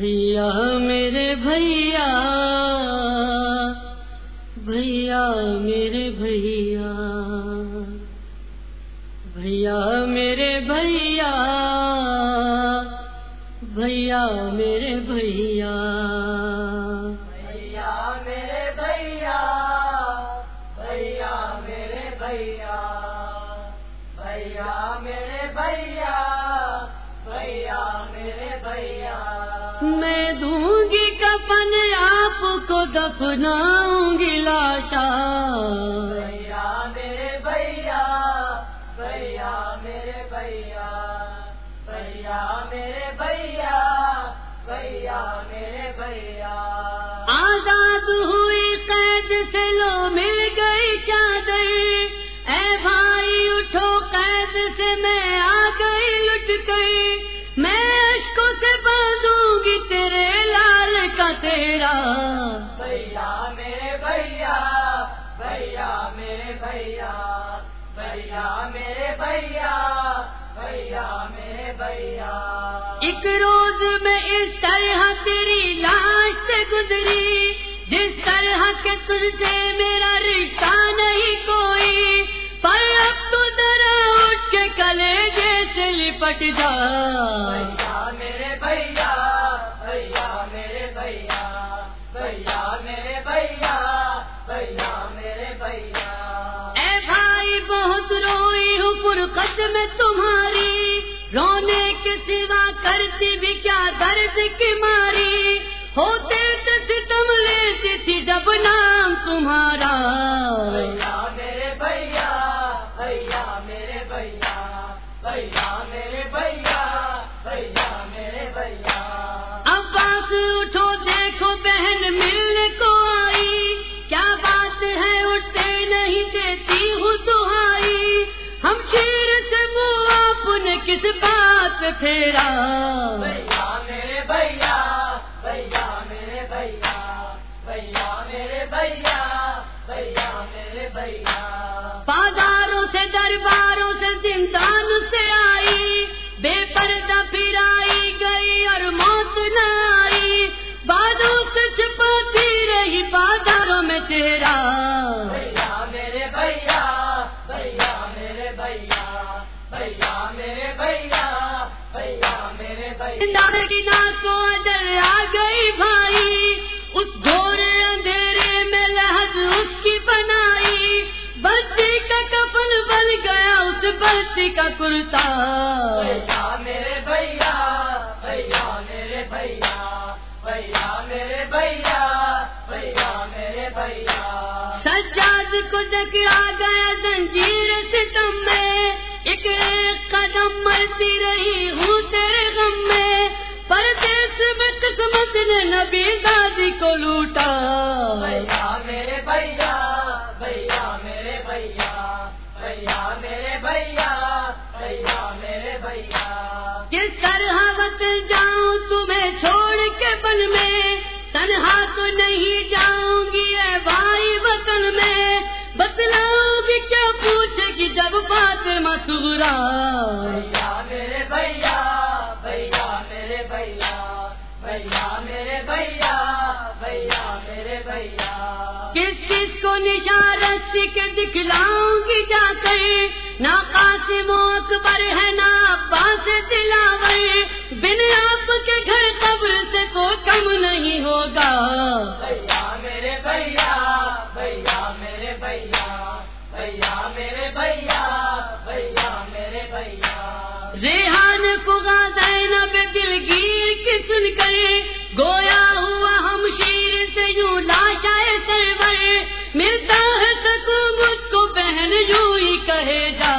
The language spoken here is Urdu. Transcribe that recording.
بھیا میرے بھیا بھیا میرے بھیا بھیا میرے بھیا بھیا میرے بھیا بھیا میرے بھیا بھیا میرے بھیا بھیا میرے بھیا بھیا میرے بھیا میں دوں گی کپن آپ کو دفناؤں گی لاشا میرے بھیا بھیا میرے بھیا بھیا میرے بھیا بھیا میرے بھیا۔ آزاد ہوئی قید سے لو مل گئی چادر اے بھائی اٹھو قید سے میں تیرا بھیا میرے بھیا بھیا میرے بھیا بھیا میرے بھیا بھیا میرے بھیا۔ ایک روز میں اس طرح تیری لاش سے گزری جس طرح کے تجھ سے میرا رشتہ نہیں کوئی پر اب تو ذرا اٹھ کے کلے جیسے لپٹ جا۔ بھیا بھیا میرے بھیا۔ اے بھائی، بہت روئی ہوں فرقت میں تمہاری۔ رونے کے سوا کرتی بھی کیا درد کی ماری۔ ہوتے تم لیتی تھی جب نام تمہارا۔ کس بات پہ پھیرا؟ بھیا میرے بھیا بھیا میرے بھیا بھیا میرے بھیا بھیا میرے بھیا۔ بازاروں سے درباروں سے زندان سے آئی بے پردہ پھرائی گئی اور موت نہ آئی۔ بادوں سے چھپاتی رہی بازاروں میں چہرہ۔ بھیا میرے بھیا بھیا میرے بھیا۔ بھیا کو اجل آ گئی بھائی اس گھور اندھیرے میں لہج اس کی بنائی۔ بچی کا کفن بن گیا اس بچی کا کرتا۔ میرے بھیا بھیا میرے بھیا بھیا میرے بھیا بھیا میرے بھیا۔ سجاد کو جکڑا گیا زنجیر ستم میں۔ ایک ایک قدم مرتی رہی ہوں تیرے غم میں پردیس میں قسمت نے نبی دادی کو لوٹا۔ بھیا میرے بھیا بھیا میرے بھیا بھیا میرے بھیا بھیا میرے بھیا۔ کس طرح وطن جاؤں تمہیں چھوڑ کے بن میں؟ تنہا تو نہیں جاؤں گی اے بھائی وطن میں۔ بتلاؤں گی کیا پوچھے گی جب بات مسورا میرے بھیا بھیا میرے بھیا بھیا میرے بھیا بھیا میرے بھیا۔ کس کس کو نشان رسی کے دکھلاؤں گی جا کر؟ نہ قاسم و اکبر ہے نہ عباس دلاور بن آپ کے گھر قبر سے کو کم نہیں ہوگا۔ بھیا میرے بھیا بھیا ریحان کو نہ پہ دل گیر کی سن کر گویا ہوا ہم شیر سے یوں لاشائے سرور ملتا ہے سکو مجھ کو بہن یوں ہی کہے جا